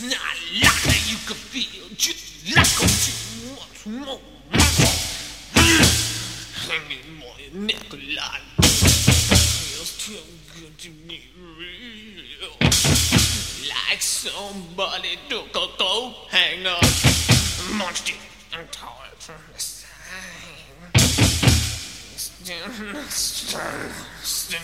It's not like you could feel just like a two what's more Hanging my neck alive Feels too good to be real. Like somebody took a coat hanger. Munched it and tore it from the side. Still, still, still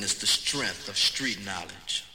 really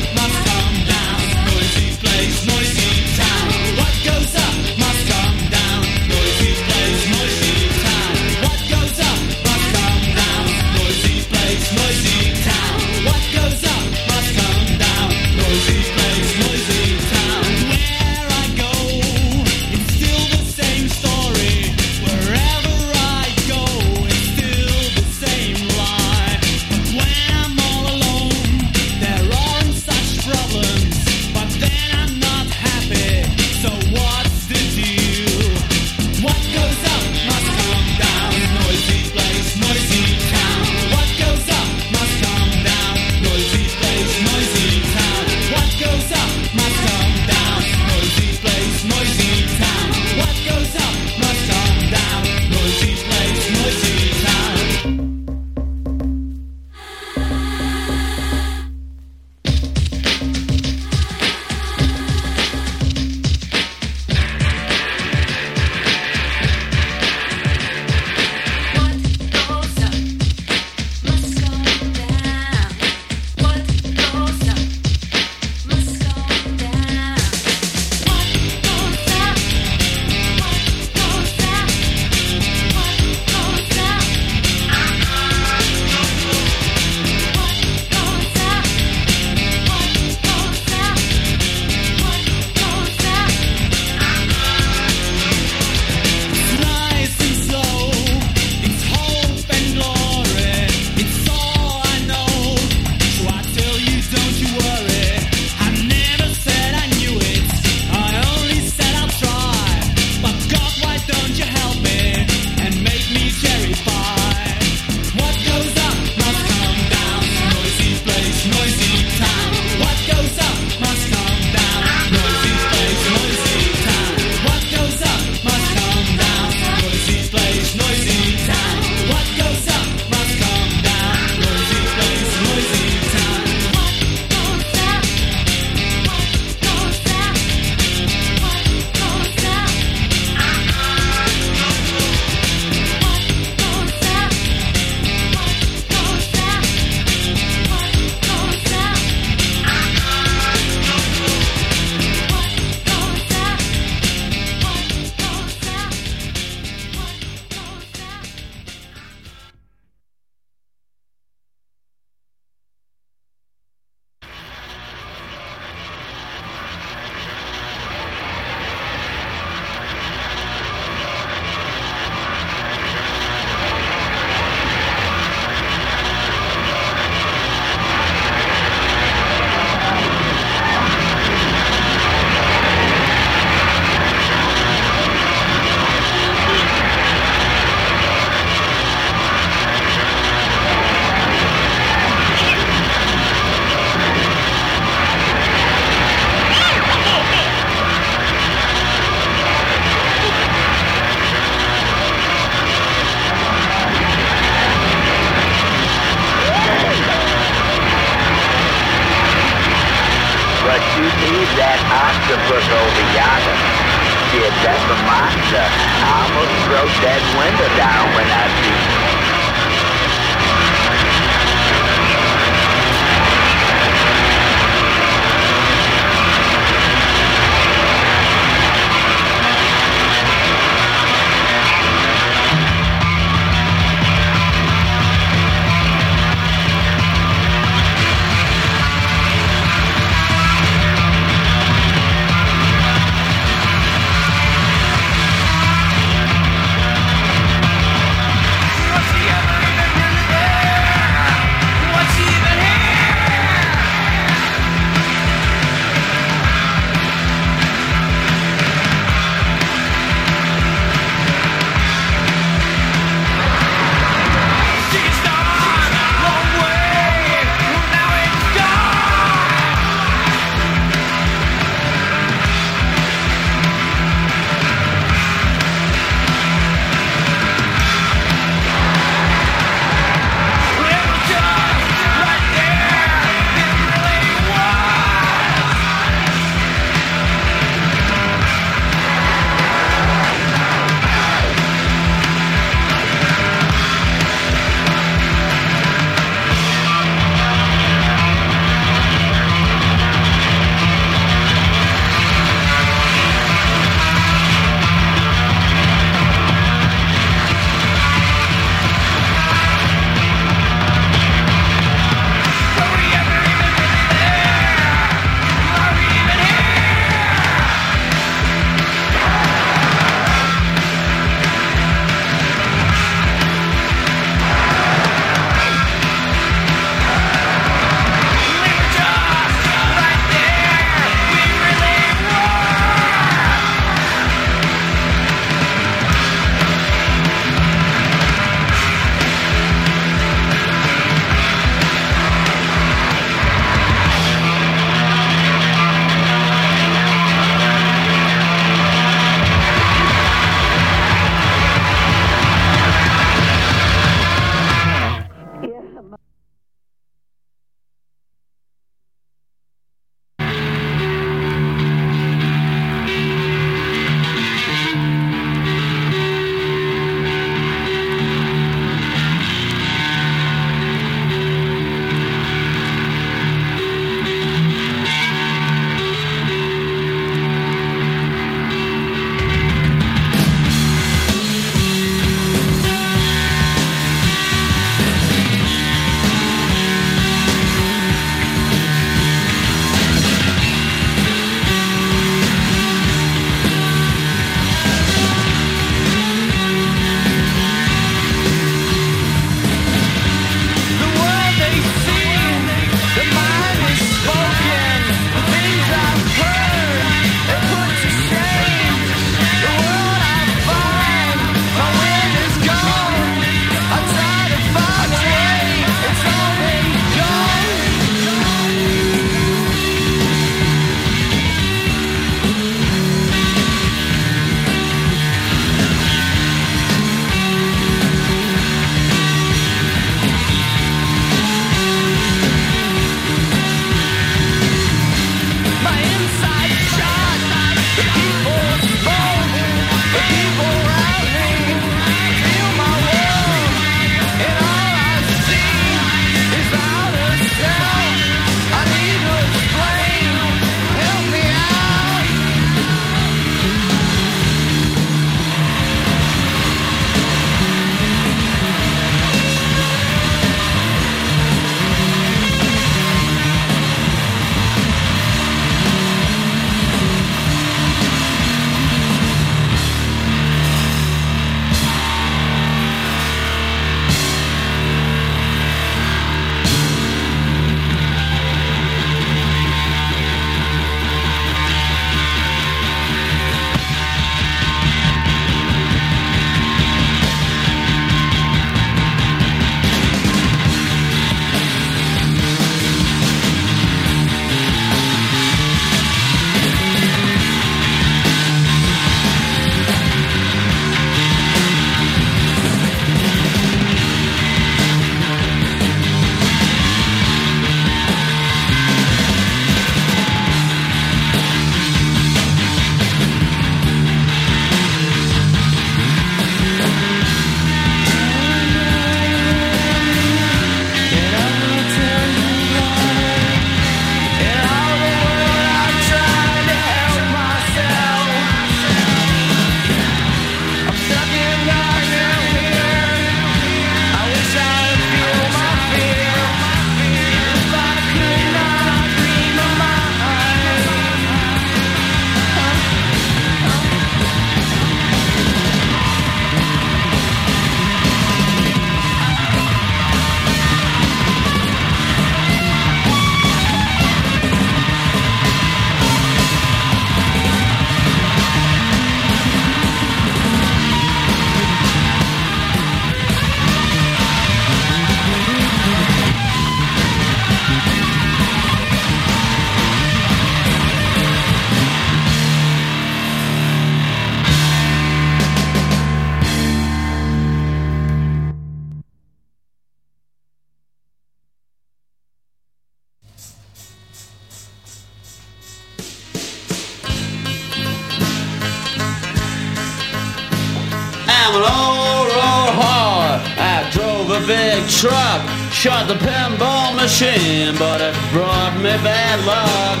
me bad luck.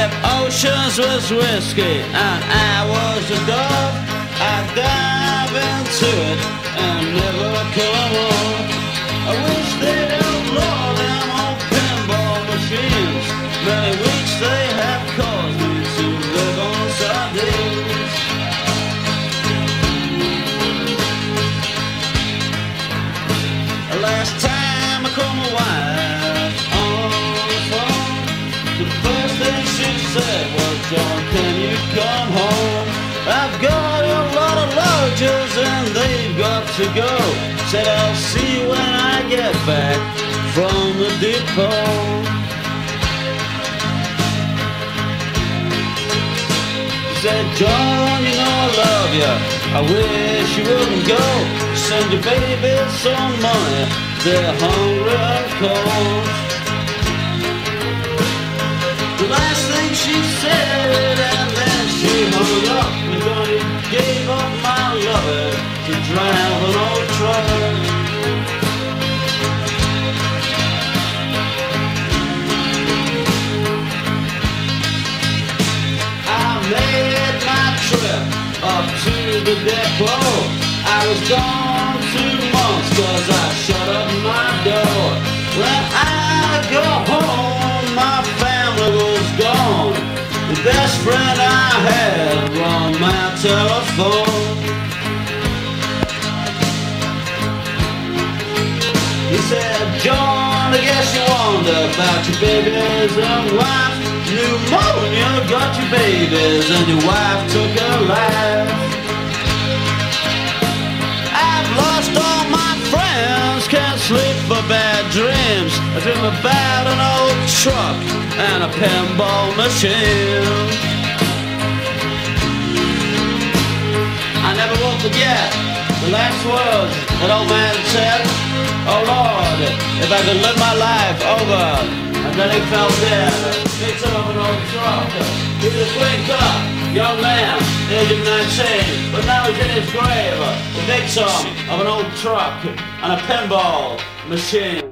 If oceans was whiskey and I was a dove, I'd dive into it and never come up. I wish they'd they've got to go. Said I'll see you when I get back from the depot. She said, John, you know I love you. I wish you wouldn't go. Send your babies some money. They're hungry and cold. The last thing she said, and then she hung up. And gave up my lover to drive an old truck. I made my trip up to the depot. I was gone two months cause I shut up my door. When I go home, my family was gone. The best friend I had on my telephone. I guess you wonder about your babies and wife. Pneumonia got your babies and your wife took her life. I've lost all my friends, can't sleep for bad dreams. I dream about an old truck and a pinball machine. I never will forget the last words that old man said. Oh Lord, if I could live my life over. And then he fell dead. Picked up an old truck. He was a quick up, young man, age of 19. But now he's in his grave. The victim of an old truck and a pinball machine.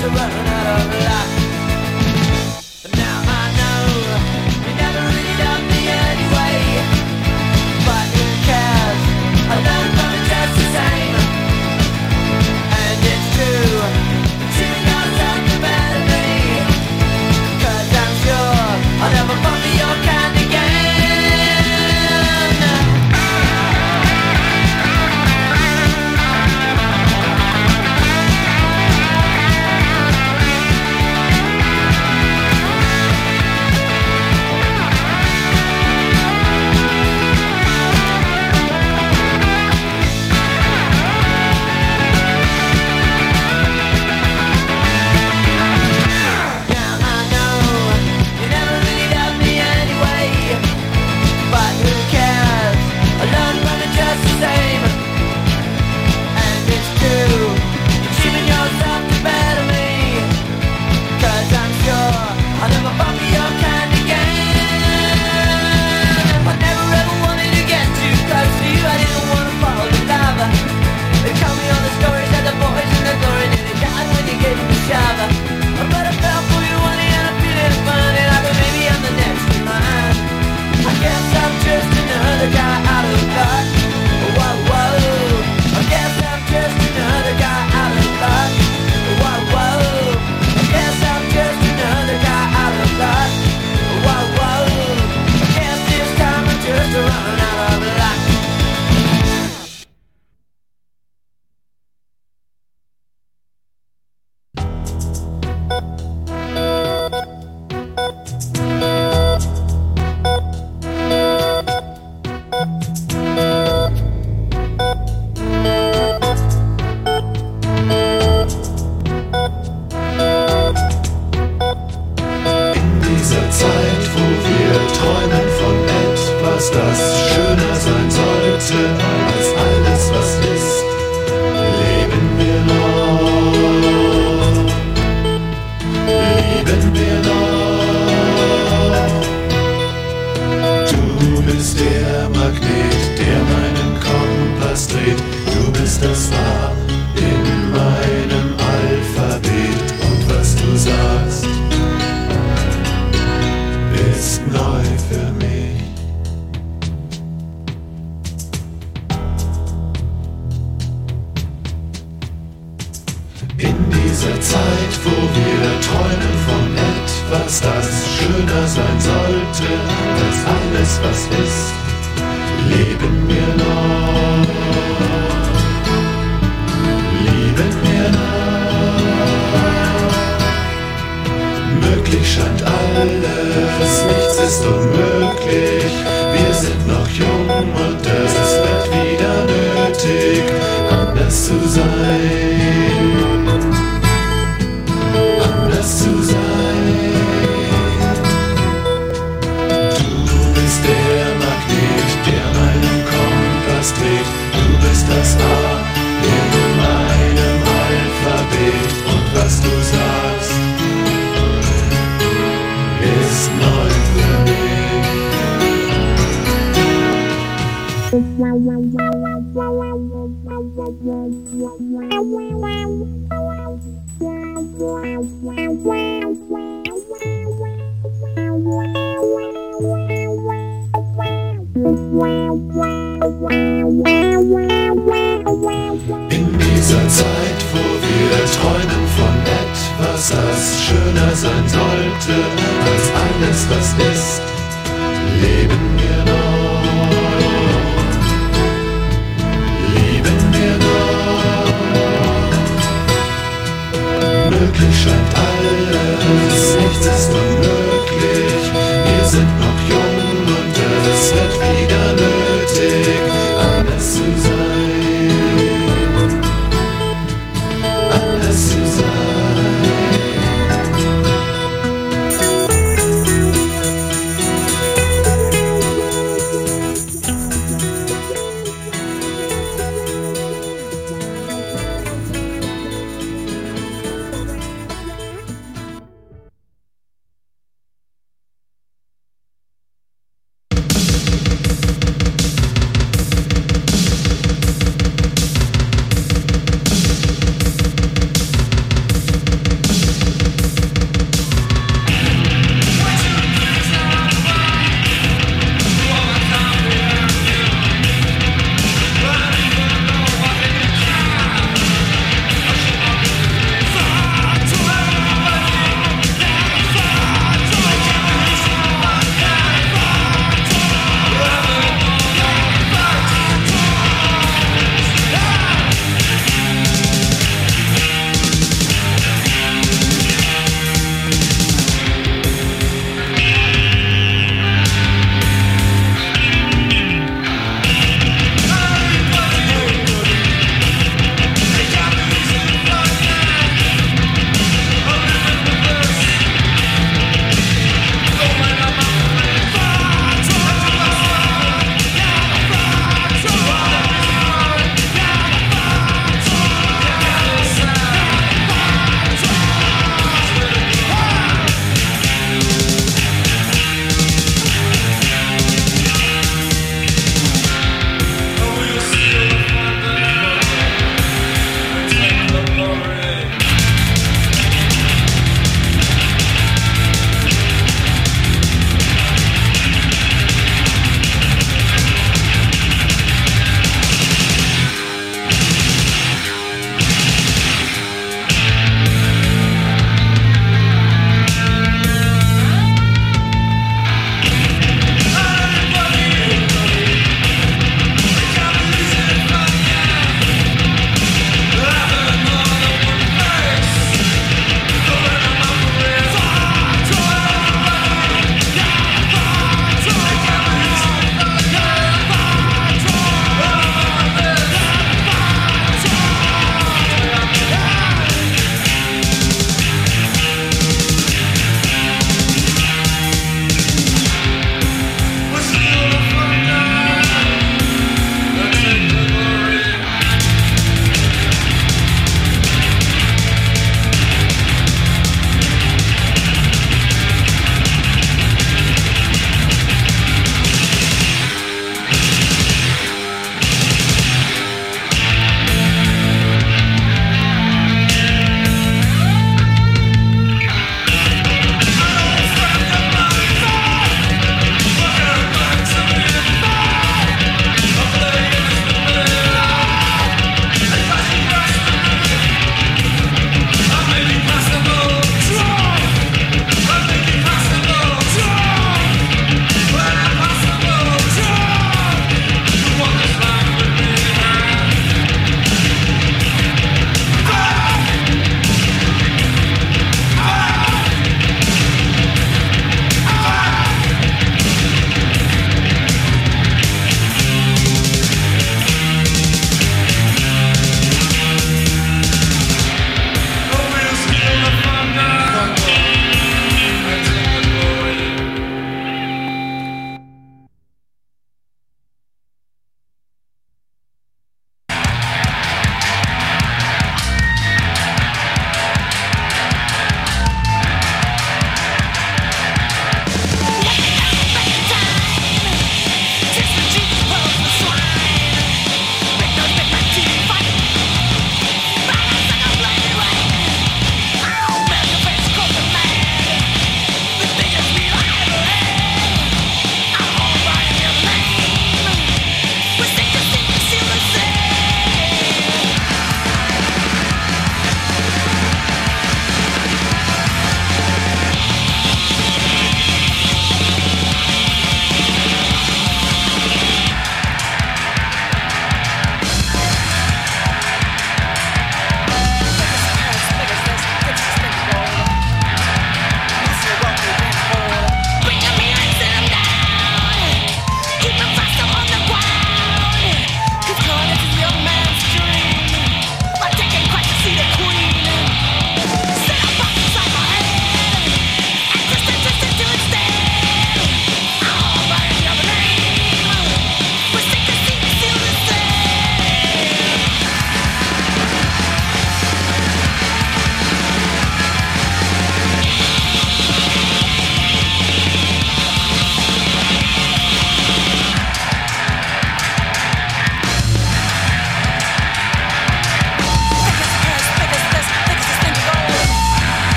just running out of luck. Now I know you never really loved me anyway. But who cares? I learned from it just the same. And it's true. She knows something better than me. Cause I'm sure I'll never fall for your kind sein sollte als alles, was ist, leben wir noch.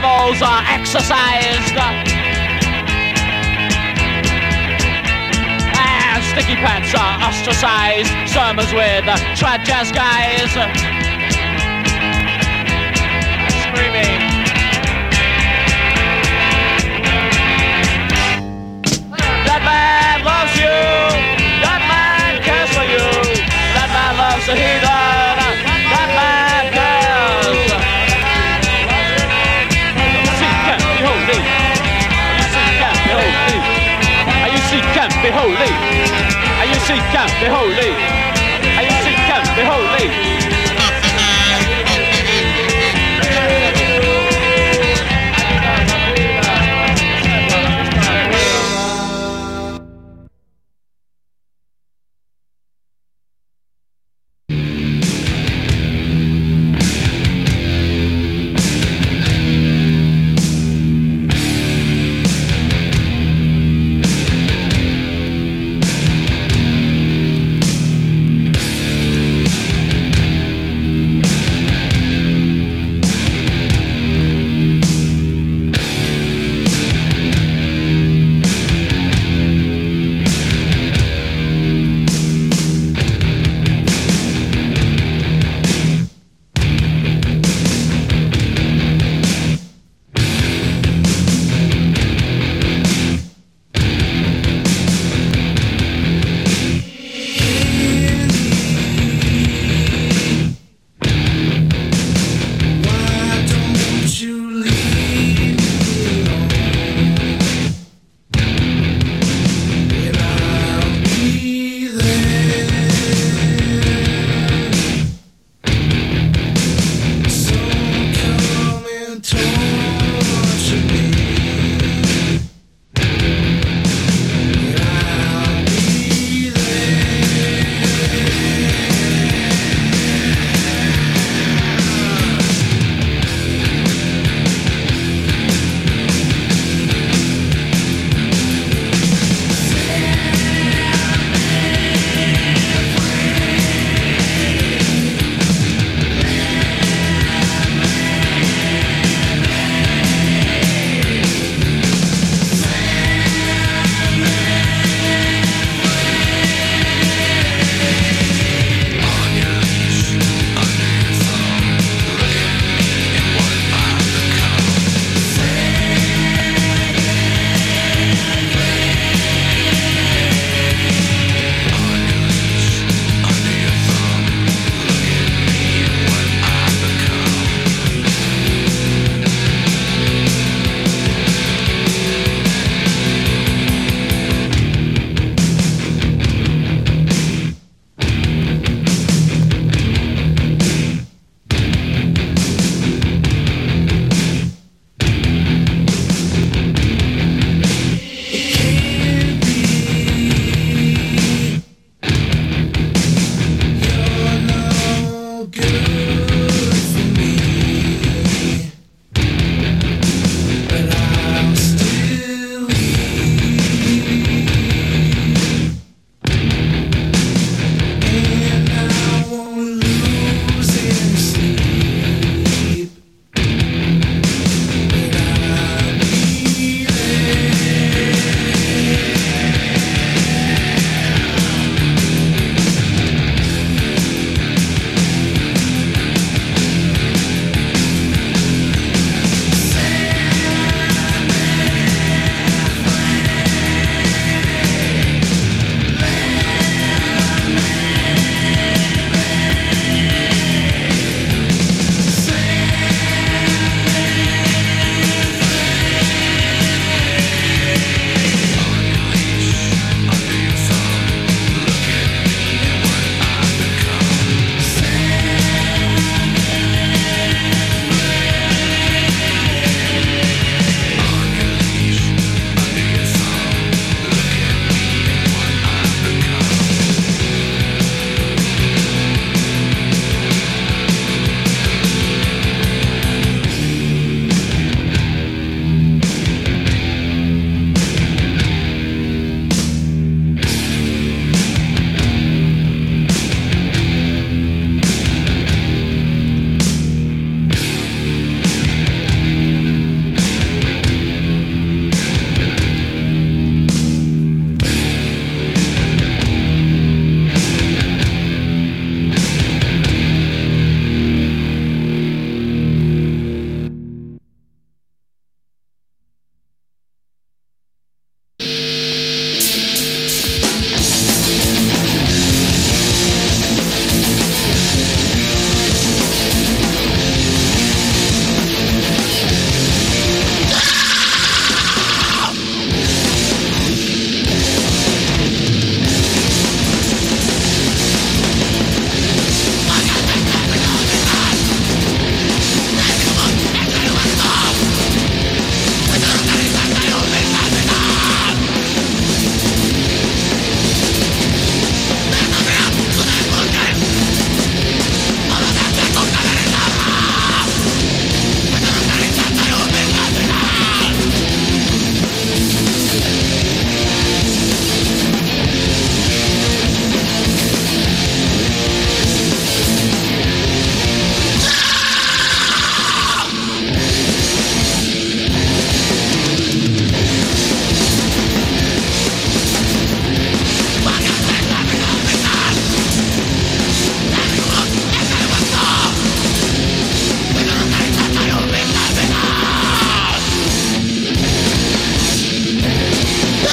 All devils are exercised. And sticky pants are ostracized. Sermons with uh, trad jazz guys. Uh, screaming. That man loves you. That man cares for you. That man loves the heathen. See, can't